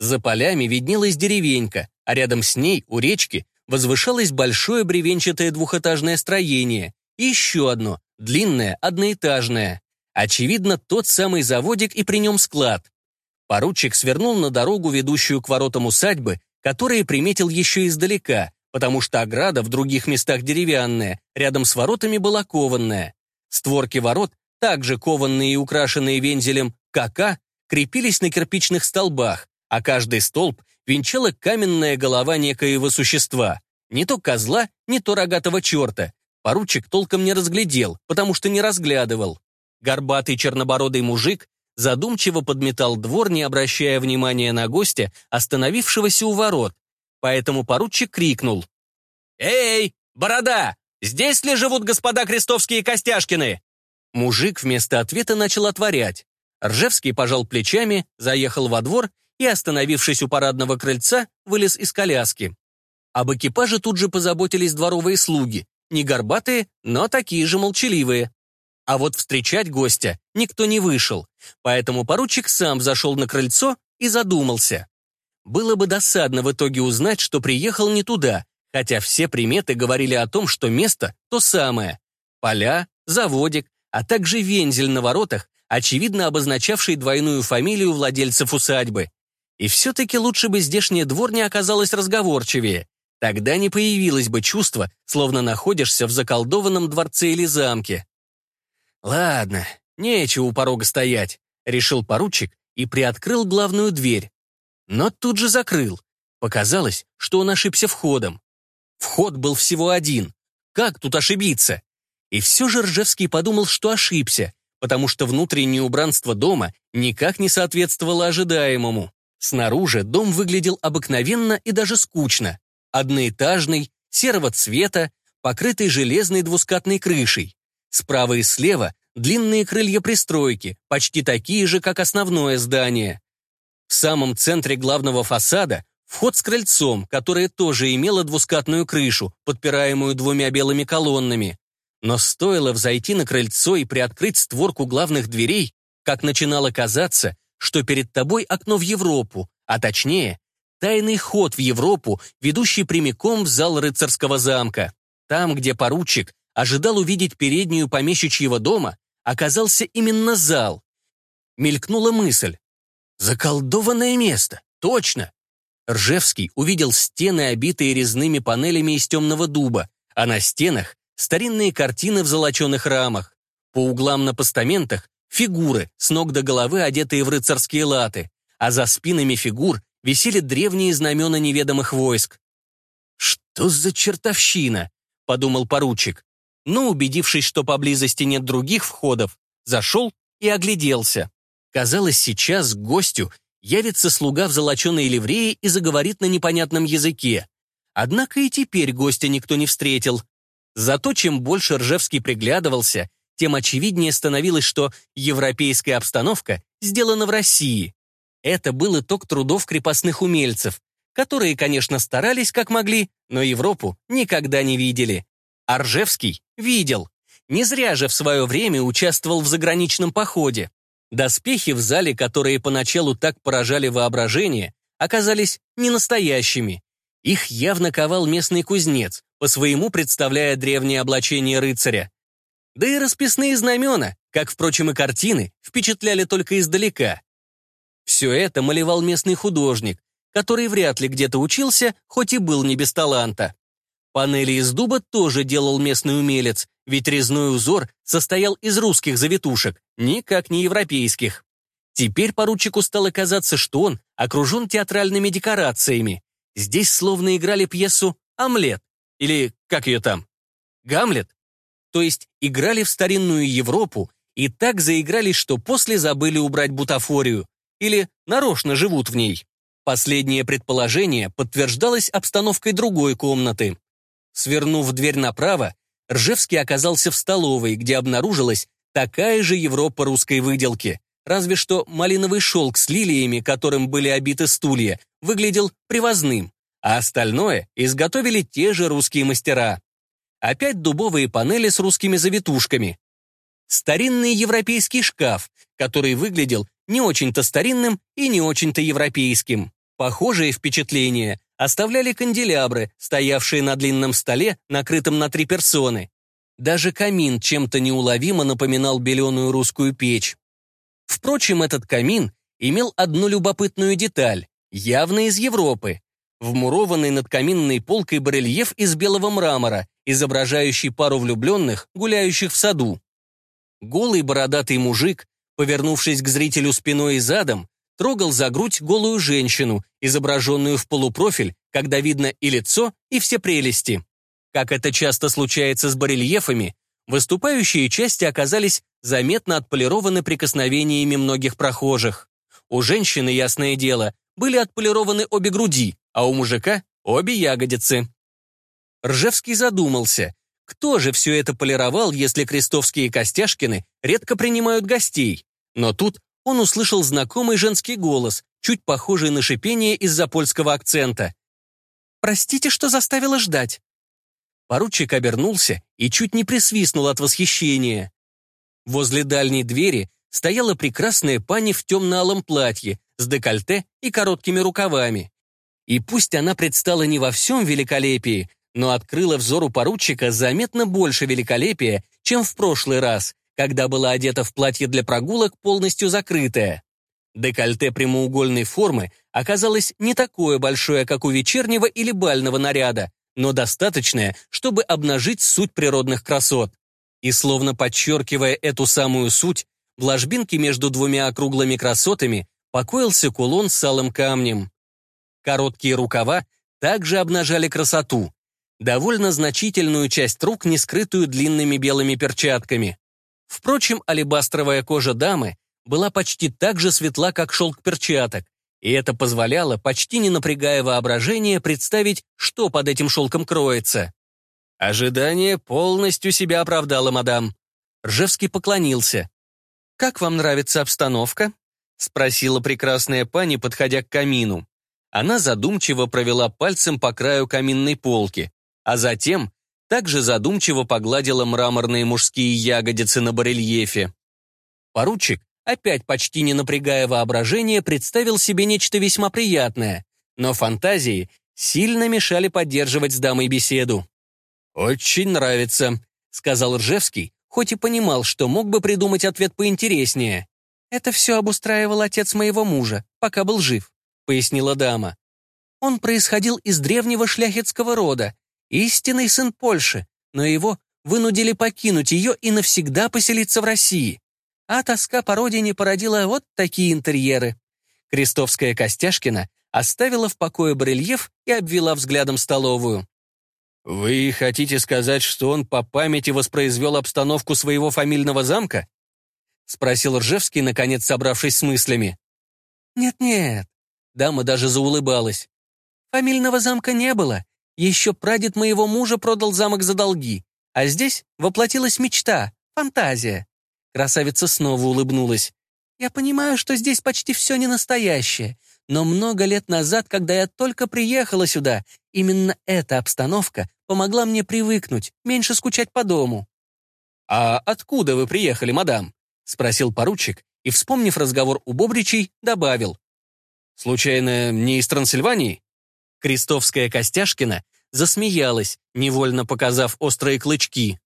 За полями виднелась деревенька, а рядом с ней, у речки, возвышалось большое бревенчатое двухэтажное строение и еще одно, длинное, одноэтажное. Очевидно, тот самый заводик и при нем склад. Поручик свернул на дорогу, ведущую к воротам усадьбы, которые приметил еще издалека, потому что ограда в других местах деревянная, рядом с воротами была кованная. Створки ворот, также кованные и украшенные вензелем «КК», крепились на кирпичных столбах, а каждый столб венчала каменная голова некоего существа. Не то козла, не то рогатого черта. Поручик толком не разглядел, потому что не разглядывал. Горбатый чернобородый мужик задумчиво подметал двор, не обращая внимания на гостя, остановившегося у ворот. Поэтому поручик крикнул. «Эй, борода! Здесь ли живут господа крестовские Костяшкины?» Мужик вместо ответа начал отворять. Ржевский пожал плечами, заехал во двор и, остановившись у парадного крыльца, вылез из коляски. Об экипаже тут же позаботились дворовые слуги, не горбатые, но такие же молчаливые. А вот встречать гостя никто не вышел, поэтому поручик сам зашел на крыльцо и задумался. Было бы досадно в итоге узнать, что приехал не туда, хотя все приметы говорили о том, что место то самое. Поля, заводик, а также вензель на воротах, очевидно обозначавший двойную фамилию владельцев усадьбы. И все-таки лучше бы здешняя дворня оказалась разговорчивее. Тогда не появилось бы чувство, словно находишься в заколдованном дворце или замке. «Ладно, нечего у порога стоять», — решил поручик и приоткрыл главную дверь. Но тут же закрыл. Показалось, что он ошибся входом. Вход был всего один. Как тут ошибиться? И все же Ржевский подумал, что ошибся, потому что внутреннее убранство дома никак не соответствовало ожидаемому. Снаружи дом выглядел обыкновенно и даже скучно. Одноэтажный, серого цвета, покрытый железной двускатной крышей. Справа и слева длинные крылья пристройки, почти такие же, как основное здание. В самом центре главного фасада вход с крыльцом, которое тоже имело двускатную крышу, подпираемую двумя белыми колоннами. Но стоило взойти на крыльцо и приоткрыть створку главных дверей, как начинало казаться, что перед тобой окно в Европу, а точнее, тайный ход в Европу, ведущий прямиком в зал рыцарского замка. Там, где поручик ожидал увидеть переднюю помещичьего дома, оказался именно зал. Мелькнула мысль. Заколдованное место, точно. Ржевский увидел стены, обитые резными панелями из темного дуба, а на стенах старинные картины в золоченых рамах. По углам на постаментах фигуры, с ног до головы одетые в рыцарские латы, а за спинами фигур висели древние знамена неведомых войск. «Что за чертовщина?» — подумал поручик. Но, убедившись, что поблизости нет других входов, зашел и огляделся. Казалось, сейчас к гостю явится слуга в золоченой ливрее и заговорит на непонятном языке. Однако и теперь гостя никто не встретил. Зато чем больше Ржевский приглядывался, тем очевиднее становилось, что европейская обстановка сделана в России. Это был итог трудов крепостных умельцев, которые, конечно, старались как могли, но Европу никогда не видели. Аржевский видел. Не зря же в свое время участвовал в заграничном походе. Доспехи в зале, которые поначалу так поражали воображение, оказались не настоящими. Их явно ковал местный кузнец, по-своему представляя древнее облачение рыцаря. Да и расписные знамена, как, впрочем, и картины, впечатляли только издалека. Все это малевал местный художник, который вряд ли где-то учился, хоть и был не без таланта. Панели из дуба тоже делал местный умелец, ведь резной узор состоял из русских завитушек, никак не европейских. Теперь поручику стало казаться, что он окружен театральными декорациями. Здесь словно играли пьесу «Омлет» или как ее там? «Гамлет»? То есть играли в старинную Европу и так заигрались, что после забыли убрать бутафорию или нарочно живут в ней. Последнее предположение подтверждалось обстановкой другой комнаты. Свернув дверь направо, Ржевский оказался в столовой, где обнаружилась такая же Европа русской выделки. Разве что малиновый шелк с лилиями, которым были обиты стулья, выглядел привозным, а остальное изготовили те же русские мастера. Опять дубовые панели с русскими завитушками. Старинный европейский шкаф, который выглядел не очень-то старинным и не очень-то европейским. Похожее впечатление оставляли канделябры, стоявшие на длинном столе, накрытом на три персоны. Даже камин чем-то неуловимо напоминал беленую русскую печь. Впрочем, этот камин имел одну любопытную деталь, явно из Европы. Вмурованный над каминной полкой барельеф из белого мрамора, изображающий пару влюбленных, гуляющих в саду. Голый бородатый мужик, повернувшись к зрителю спиной и задом, трогал за грудь голую женщину, изображенную в полупрофиль, когда видно и лицо, и все прелести. Как это часто случается с барельефами, выступающие части оказались заметно отполированы прикосновениями многих прохожих. У женщины, ясное дело, были отполированы обе груди, а у мужика — обе ягодицы. Ржевский задумался, кто же все это полировал, если крестовские Костяшкины редко принимают гостей? Но тут он услышал знакомый женский голос, чуть похожий на шипение из-за польского акцента. «Простите, что заставила ждать». Поручик обернулся и чуть не присвистнул от восхищения. Возле дальней двери стояла прекрасная пани в темно-алом платье с декольте и короткими рукавами. И пусть она предстала не во всем великолепии, но открыла взору поручика заметно больше великолепия, чем в прошлый раз, когда была одета в платье для прогулок, полностью закрытое. Декольте прямоугольной формы оказалось не такое большое, как у вечернего или бального наряда, но достаточное, чтобы обнажить суть природных красот. И словно подчеркивая эту самую суть, в ложбинке между двумя округлыми красотами покоился кулон с алым камнем. Короткие рукава также обнажали красоту, довольно значительную часть рук, не скрытую длинными белыми перчатками. Впрочем, алебастровая кожа дамы была почти так же светла, как шелк перчаток, и это позволяло, почти не напрягая воображение, представить, что под этим шелком кроется. Ожидание полностью себя оправдало, мадам. Ржевский поклонился. «Как вам нравится обстановка?» — спросила прекрасная пани, подходя к камину. Она задумчиво провела пальцем по краю каминной полки, а затем также задумчиво погладила мраморные мужские ягодицы на барельефе. Поручик, опять почти не напрягая воображение, представил себе нечто весьма приятное, но фантазии сильно мешали поддерживать с дамой беседу. «Очень нравится», — сказал Ржевский, хоть и понимал, что мог бы придумать ответ поинтереснее. «Это все обустраивал отец моего мужа, пока был жив», — пояснила дама. Он происходил из древнего шляхетского рода, истинный сын Польши, но его вынудили покинуть ее и навсегда поселиться в России. А тоска по родине породила вот такие интерьеры. Крестовская Костяшкина оставила в покое барельеф и обвела взглядом столовую. «Вы хотите сказать, что он по памяти воспроизвел обстановку своего фамильного замка?» — спросил Ржевский, наконец собравшись с мыслями. «Нет-нет», — дама даже заулыбалась. «Фамильного замка не было, еще прадед моего мужа продал замок за долги, а здесь воплотилась мечта, фантазия. Красавица снова улыбнулась. Я понимаю, что здесь почти все не настоящее, но много лет назад, когда я только приехала сюда, именно эта обстановка помогла мне привыкнуть, меньше скучать по дому. «А откуда вы приехали, мадам?» — спросил поручик и, вспомнив разговор у Бобричей, добавил. «Случайно, не из Трансильвании?» Крестовская Костяшкина засмеялась, невольно показав острые клычки.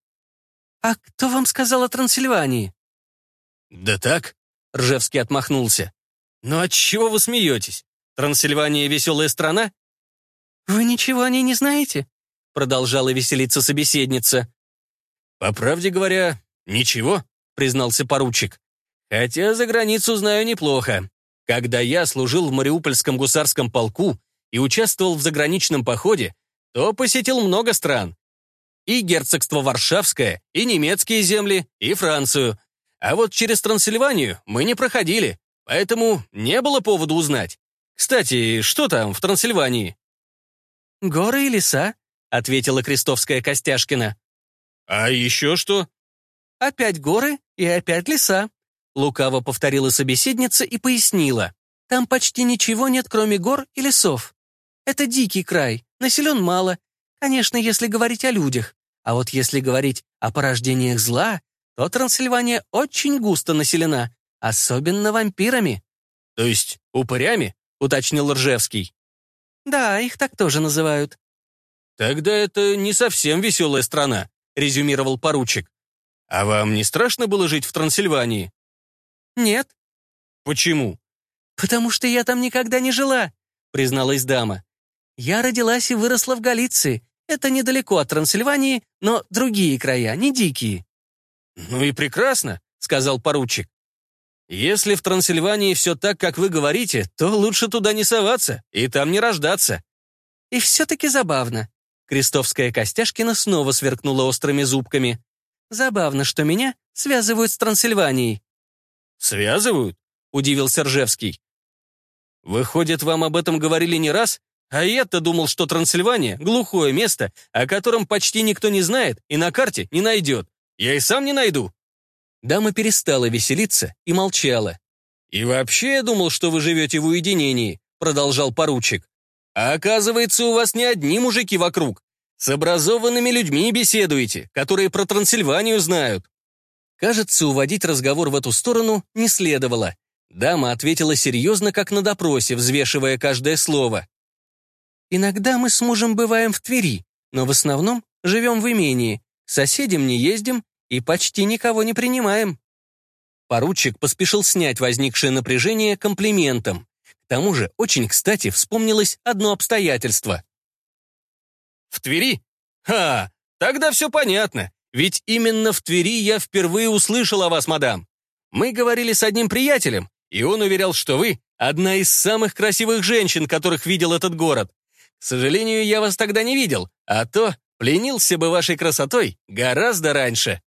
«А кто вам сказал о Трансильвании?» «Да так», — Ржевский отмахнулся. «Ну отчего вы смеетесь? Трансильвания — веселая страна?» «Вы ничего о ней не знаете?» — продолжала веселиться собеседница. «По правде говоря, ничего», — признался поручик. «Хотя за границу знаю неплохо. Когда я служил в Мариупольском гусарском полку, и участвовал в заграничном походе, то посетил много стран. И герцогство Варшавское, и немецкие земли, и Францию. А вот через Трансильванию мы не проходили, поэтому не было повода узнать. Кстати, что там в Трансильвании? «Горы и леса», — ответила Крестовская Костяшкина. «А еще что?» «Опять горы и опять леса», — лукаво повторила собеседница и пояснила. «Там почти ничего нет, кроме гор и лесов. Это дикий край, населен мало. Конечно, если говорить о людях. А вот если говорить о порождениях зла, то Трансильвания очень густо населена, особенно вампирами. То есть упырями, уточнил Ржевский. Да, их так тоже называют. Тогда это не совсем веселая страна, резюмировал поручик. А вам не страшно было жить в Трансильвании? Нет. Почему? Потому что я там никогда не жила, призналась дама. Я родилась и выросла в Галиции. Это недалеко от Трансильвании, но другие края, не дикие». «Ну и прекрасно», — сказал поручик. Если в Трансильвании все так, как вы говорите, то лучше туда не соваться и там не рождаться». «И все-таки забавно». Крестовская Костяшкина снова сверкнула острыми зубками. «Забавно, что меня связывают с Трансильванией». «Связывают?» — удивился Ржевский. «Выходит, вам об этом говорили не раз? А я-то думал, что Трансильвания — глухое место, о котором почти никто не знает и на карте не найдет. Я и сам не найду». Дама перестала веселиться и молчала. «И вообще я думал, что вы живете в уединении», — продолжал поручик. «А оказывается, у вас не одни мужики вокруг. С образованными людьми беседуете, которые про Трансильванию знают». Кажется, уводить разговор в эту сторону не следовало. Дама ответила серьезно, как на допросе, взвешивая каждое слово. Иногда мы с мужем бываем в Твери, но в основном живем в имении, соседям не ездим и почти никого не принимаем». Поручик поспешил снять возникшее напряжение комплиментом. К тому же очень кстати вспомнилось одно обстоятельство. «В Твери? Ха, тогда все понятно. Ведь именно в Твери я впервые услышал о вас, мадам. Мы говорили с одним приятелем, и он уверял, что вы — одна из самых красивых женщин, которых видел этот город. К сожалению, я вас тогда не видел, а то пленился бы вашей красотой гораздо раньше».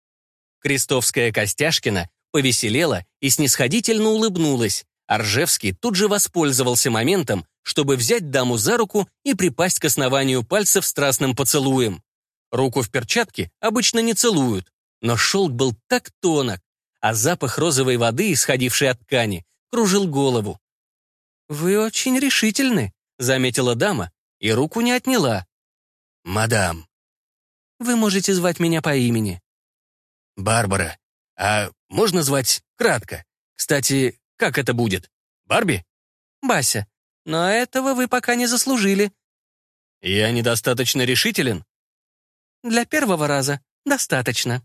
Крестовская Костяшкина повеселела и снисходительно улыбнулась. Аржевский тут же воспользовался моментом, чтобы взять даму за руку и припасть к основанию пальцев страстным поцелуем. Руку в перчатке обычно не целуют, но шелк был так тонок, а запах розовой воды, исходившей от ткани, кружил голову. «Вы очень решительны», — заметила дама, и руку не отняла. «Мадам». «Вы можете звать меня по имени». «Барбара. А можно звать кратко? Кстати, как это будет? Барби?» «Бася. Но этого вы пока не заслужили». «Я недостаточно решителен?» «Для первого раза достаточно».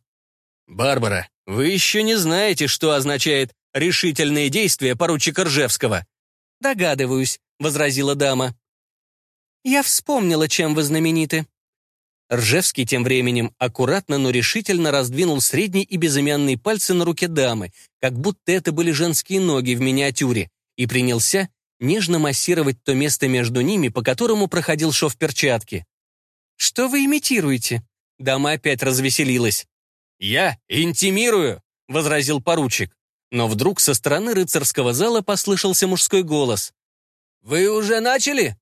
«Барбара, вы еще не знаете, что означает решительные действия поручика Ржевского». «Догадываюсь», — возразила дама. «Я вспомнила, чем вы знамениты». Ржевский тем временем аккуратно, но решительно раздвинул средний и безымянный пальцы на руке дамы, как будто это были женские ноги в миниатюре, и принялся нежно массировать то место между ними, по которому проходил шов перчатки. «Что вы имитируете?» Дама опять развеселилась. «Я интимирую», — возразил поручик. Но вдруг со стороны рыцарского зала послышался мужской голос. «Вы уже начали?»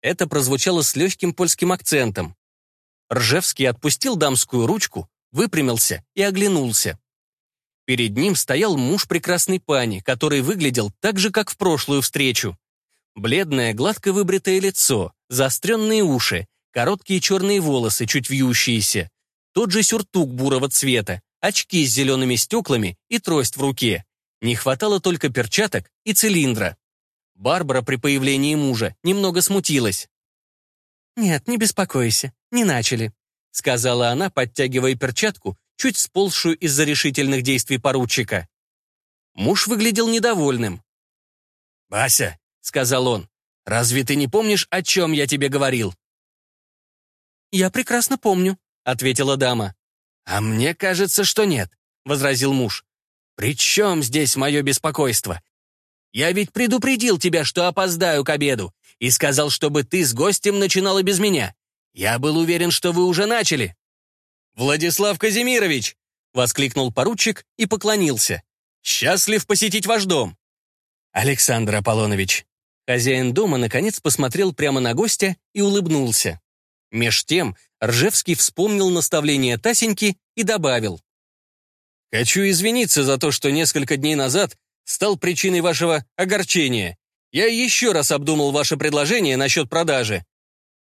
Это прозвучало с легким польским акцентом. Ржевский отпустил дамскую ручку, выпрямился и оглянулся. Перед ним стоял муж прекрасной пани, который выглядел так же, как в прошлую встречу. Бледное, гладко выбритое лицо, заостренные уши, короткие черные волосы, чуть вьющиеся, тот же сюртук бурого цвета, очки с зелеными стеклами и трость в руке. Не хватало только перчаток и цилиндра. Барбара при появлении мужа немного смутилась. «Нет, не беспокойся, не начали», — сказала она, подтягивая перчатку, чуть сползшую из-за решительных действий поручика. Муж выглядел недовольным. «Бася», — сказал он, — «разве ты не помнишь, о чем я тебе говорил?» «Я прекрасно помню», — ответила дама. «А мне кажется, что нет», — возразил муж. «При чем здесь мое беспокойство? Я ведь предупредил тебя, что опоздаю к обеду, и сказал, чтобы ты с гостем начинала без меня. Я был уверен, что вы уже начали». «Владислав Казимирович!» — воскликнул поручик и поклонился. «Счастлив посетить ваш дом!» «Александр Аполлонович!» Хозяин дома наконец посмотрел прямо на гостя и улыбнулся. Меж тем Ржевский вспомнил наставление Тасеньки и добавил. «Хочу извиниться за то, что несколько дней назад стал причиной вашего огорчения. Я еще раз обдумал ваше предложение насчет продажи».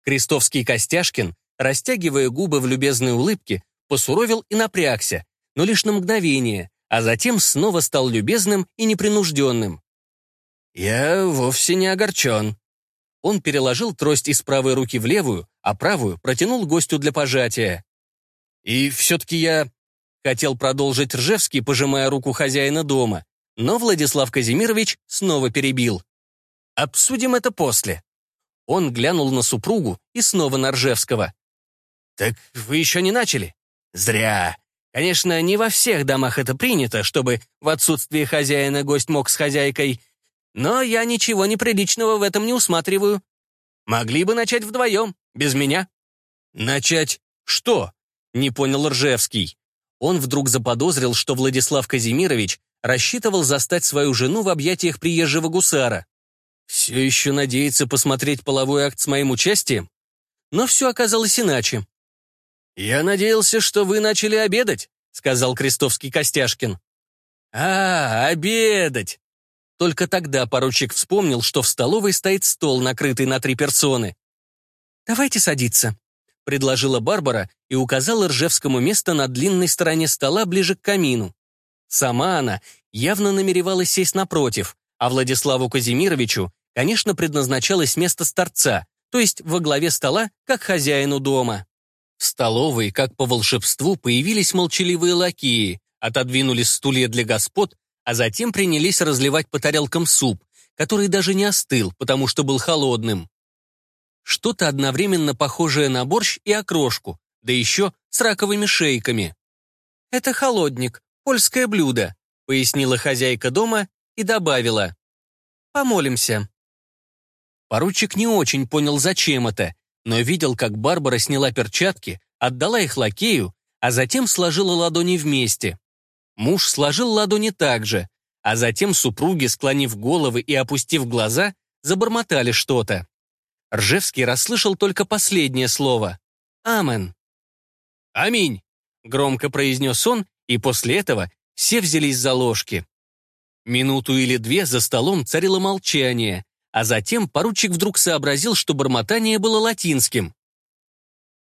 Крестовский Костяшкин, растягивая губы в любезной улыбке, посуровил и напрягся, но лишь на мгновение, а затем снова стал любезным и непринужденным. «Я вовсе не огорчен». Он переложил трость из правой руки в левую, а правую протянул гостю для пожатия. «И все-таки я...» — хотел продолжить Ржевский, пожимая руку хозяина дома, но Владислав Казимирович снова перебил. «Обсудим это после». Он глянул на супругу и снова на Ржевского. «Так вы еще не начали?» «Зря. Конечно, не во всех домах это принято, чтобы в отсутствие хозяина гость мог с хозяйкой, но я ничего неприличного в этом не усматриваю. Могли бы начать вдвоем, без меня». «Начать что?» — не понял Ржевский. Он вдруг заподозрил, что Владислав Казимирович рассчитывал застать свою жену в объятиях приезжего гусара. Все еще надеется посмотреть половой акт с моим участием? Но все оказалось иначе. «Я надеялся, что вы начали обедать», — сказал Крестовский Костяшкин. «А, обедать!» Только тогда поручик вспомнил, что в столовой стоит стол, накрытый на три персоны. «Давайте садиться», — предложила Барбара и указала Ржевскому место на длинной стороне стола ближе к камину. Сама она явно намеревалась сесть напротив, а Владиславу Казимировичу, конечно, предназначалось место старца, то есть во главе стола, как хозяину дома. В столовой, как по волшебству, появились молчаливые лакеи, отодвинули стулья для господ, а затем принялись разливать по тарелкам суп, который даже не остыл, потому что был холодным. Что-то одновременно похожее на борщ и окрошку, да еще с раковыми шейками. «Это холодник, польское блюдо», пояснила хозяйка дома и добавила. «Помолимся». Поручик не очень понял, зачем это, но видел, как Барбара сняла перчатки, отдала их лакею, а затем сложила ладони вместе. Муж сложил ладони так же, а затем супруги, склонив головы и опустив глаза, забормотали что-то. Ржевский расслышал только последнее слово «Амен». «Аминь», — громко произнес он, и после этого все взялись за ложки. Минуту или две за столом царило молчание, а затем поручик вдруг сообразил, что бормотание было латинским.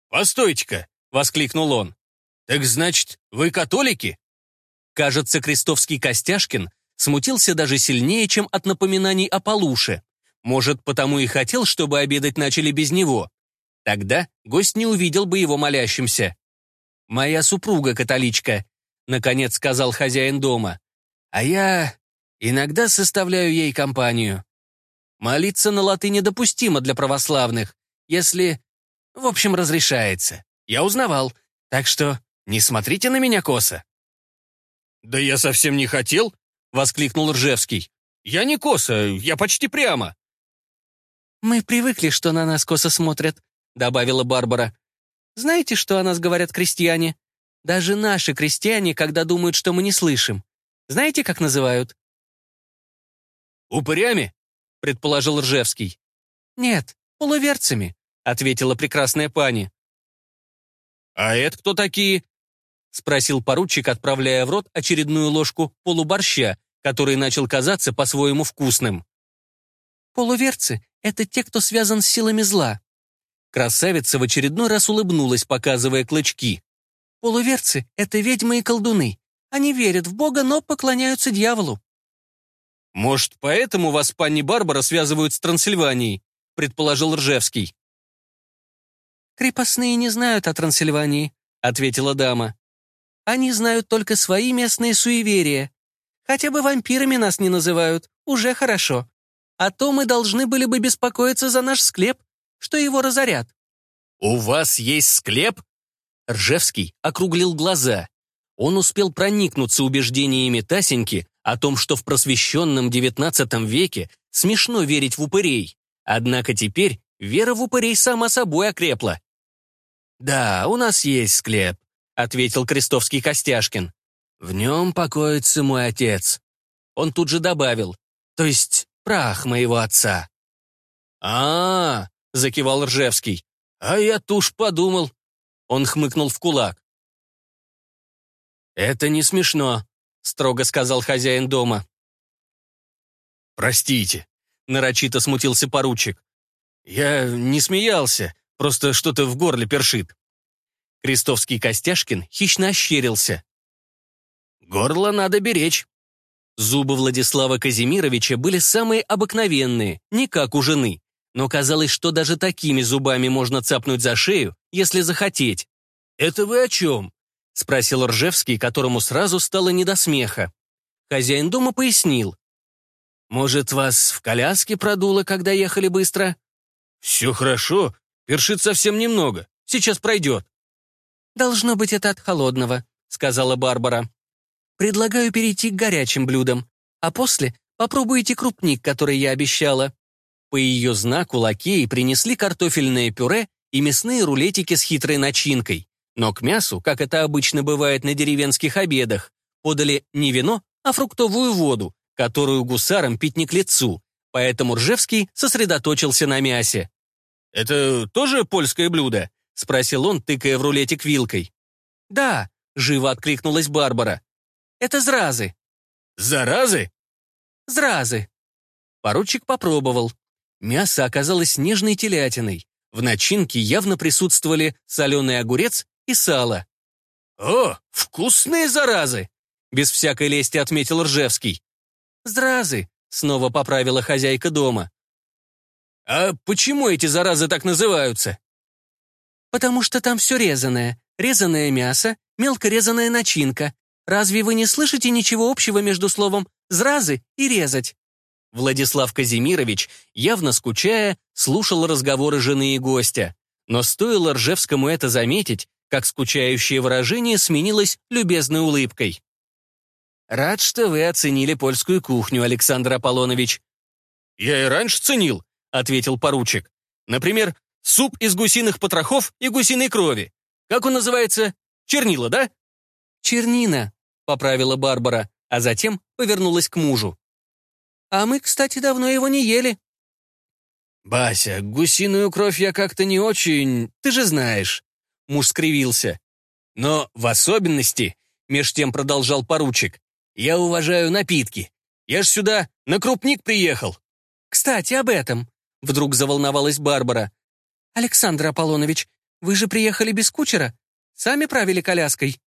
«Постойте-ка!» — воскликнул он. «Так значит, вы католики?» Кажется, крестовский Костяшкин смутился даже сильнее, чем от напоминаний о Полуше. Может, потому и хотел, чтобы обедать начали без него. Тогда гость не увидел бы его молящимся. «Моя супруга католичка», — наконец сказал хозяин дома. «А я иногда составляю ей компанию. Молиться на латыни допустимо для православных, если, в общем, разрешается. Я узнавал, так что не смотрите на меня косо». «Да я совсем не хотел», — воскликнул Ржевский. «Я не косо, я почти прямо». «Мы привыкли, что на нас косо смотрят», — добавила Барбара. «Знаете, что о нас говорят крестьяне? Даже наши крестьяне, когда думают, что мы не слышим. Знаете, как называют?» «Упырями?» — предположил Ржевский. «Нет, полуверцами», — ответила прекрасная пани. «А это кто такие?» — спросил поручик, отправляя в рот очередную ложку полуборща, который начал казаться по-своему вкусным. «Полуверцы — это те, кто связан с силами зла». Красавица в очередной раз улыбнулась, показывая клычки. «Полуверцы — это ведьмы и колдуны. Они верят в Бога, но поклоняются дьяволу. «Может, поэтому вас, пани Барбара, связывают с Трансильванией?» — предположил Ржевский. «Крепостные не знают о Трансильвании», — ответила дама. «Они знают только свои местные суеверия. Хотя бы вампирами нас не называют, уже хорошо. А то мы должны были бы беспокоиться за наш склеп, что его разорят». «У вас есть склеп?» Ржевский округлил глаза. Он успел проникнуться убеждениями Тасеньки о том, что в просвещенном XIX веке смешно верить в упырей. Однако теперь вера в упырей сама собой окрепла. «Да, у нас есть склеп», — ответил Крестовский Костяшкин. «В нем покоится мой отец». Он тут же добавил, то есть прах моего отца. а, -а, -а закивал Ржевский. «А я туж подумал». Он хмыкнул в кулак. «Это не смешно строго сказал хозяин дома. «Простите», — нарочито смутился поручик. «Я не смеялся, просто что-то в горле першит». Крестовский Костяшкин хищно ощерился. «Горло надо беречь». Зубы Владислава Казимировича были самые обыкновенные, не как у жены, но казалось, что даже такими зубами можно цапнуть за шею, если захотеть. «Это вы о чем?» — спросил Ржевский, которому сразу стало не до смеха. Хозяин дома пояснил. «Может, вас в коляске продуло, когда ехали быстро?» «Все хорошо, першит совсем немного, сейчас пройдет». «Должно быть это от холодного», — сказала Барбара. «Предлагаю перейти к горячим блюдам, а после попробуйте крупник, который я обещала». По ее знаку лакеи принесли картофельное пюре и мясные рулетики с хитрой начинкой. Но к мясу, как это обычно бывает на деревенских обедах, подали не вино, а фруктовую воду, которую гусарам пить не к лицу, поэтому Ржевский сосредоточился на мясе. «Это тоже польское блюдо?» — спросил он, тыкая в рулетик вилкой. «Да», — живо откликнулась Барбара. «Это зразы». «Заразы?» «Зразы». Поручик попробовал. Мясо оказалось нежной телятиной. В начинке явно присутствовали соленый огурец и сало. «О, вкусные заразы!» Без всякой лести отметил Ржевский. «Зразы», — снова поправила хозяйка дома. «А почему эти заразы так называются?» «Потому что там все резаное. Резаное мясо, мелко резаная начинка. Разве вы не слышите ничего общего между словом «зразы» и «резать»?» Владислав Казимирович, явно скучая, слушал разговоры жены и гостя. Но стоило Ржевскому это заметить, как скучающее выражение сменилось любезной улыбкой. «Рад, что вы оценили польскую кухню, Александр Аполлонович». «Я и раньше ценил», — ответил поручик. «Например, суп из гусиных потрохов и гусиной крови. Как он называется? Чернила, да?» «Чернина», — поправила Барбара, а затем повернулась к мужу. «А мы, кстати, давно его не ели». «Бася, гусиную кровь я как-то не очень, ты же знаешь». Муж скривился. «Но в особенности, меж тем продолжал поручик, я уважаю напитки. Я ж сюда на крупник приехал». «Кстати, об этом», — вдруг заволновалась Барбара. «Александр Аполлонович, вы же приехали без кучера? Сами правили коляской?»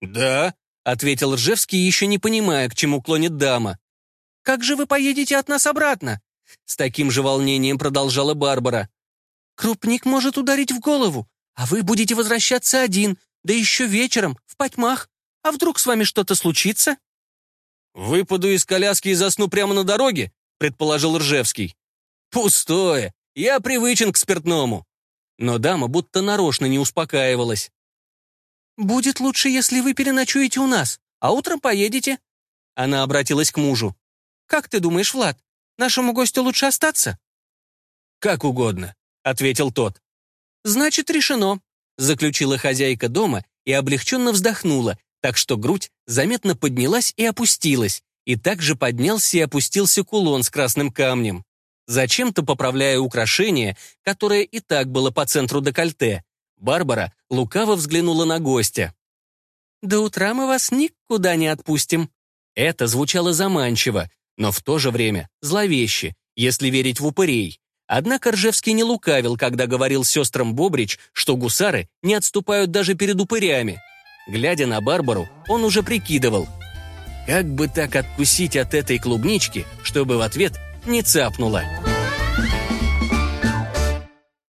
«Да», — ответил Ржевский, еще не понимая, к чему клонит дама. «Как же вы поедете от нас обратно?» С таким же волнением продолжала Барбара. «Крупник может ударить в голову. А вы будете возвращаться один, да еще вечером, в потьмах. А вдруг с вами что-то случится?» «Выпаду из коляски и засну прямо на дороге», — предположил Ржевский. «Пустое. Я привычен к спиртному». Но дама будто нарочно не успокаивалась. «Будет лучше, если вы переночуете у нас, а утром поедете». Она обратилась к мужу. «Как ты думаешь, Влад, нашему гостю лучше остаться?» «Как угодно», — ответил тот. «Значит, решено», — заключила хозяйка дома и облегченно вздохнула, так что грудь заметно поднялась и опустилась, и также поднялся и опустился кулон с красным камнем. Зачем-то поправляя украшение, которое и так было по центру декольте, Барбара лукаво взглянула на гостя. «До утра мы вас никуда не отпустим». Это звучало заманчиво, но в то же время зловеще, если верить в упырей. Однако Ржевский не лукавил, когда говорил сестрам Бобрич, что гусары не отступают даже перед упырями. Глядя на Барбару, он уже прикидывал. Как бы так откусить от этой клубнички, чтобы в ответ не цапнуло.